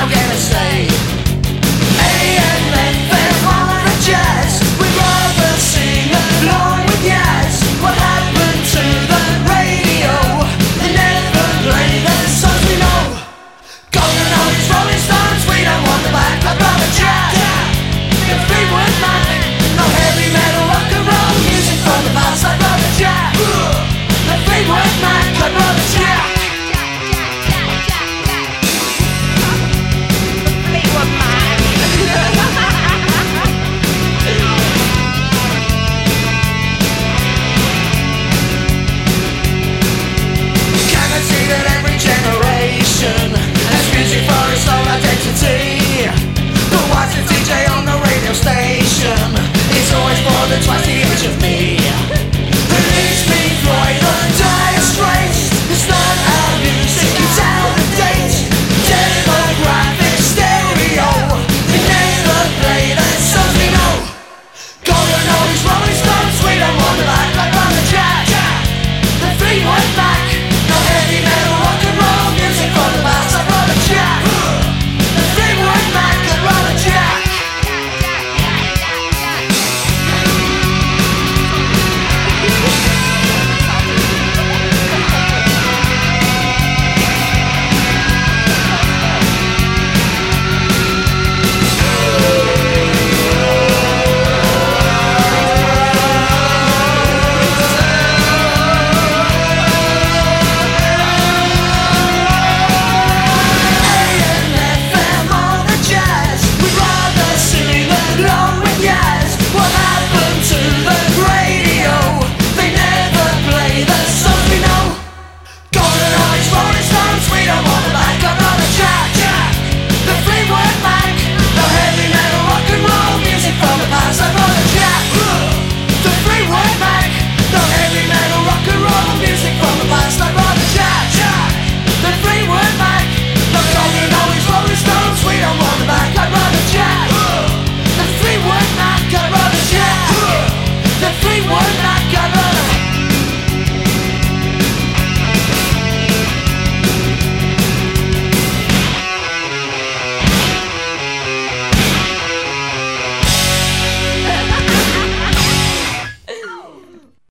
still gonna say